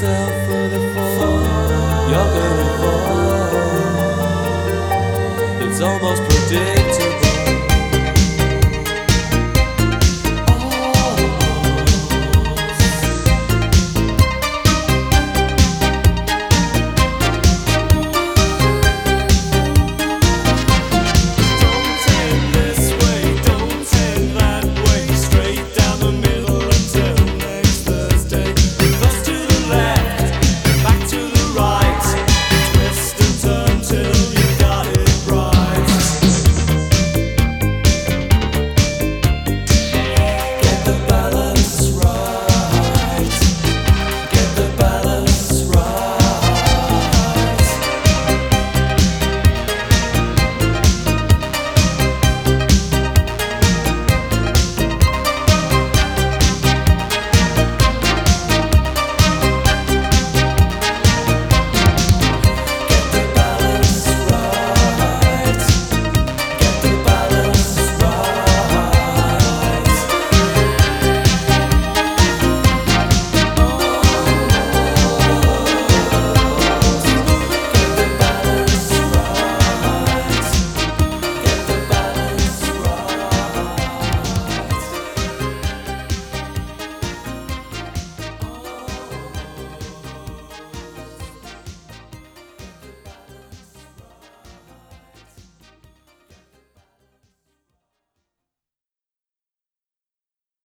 yourself for the fall. You're gonna fall. It's almost predictable.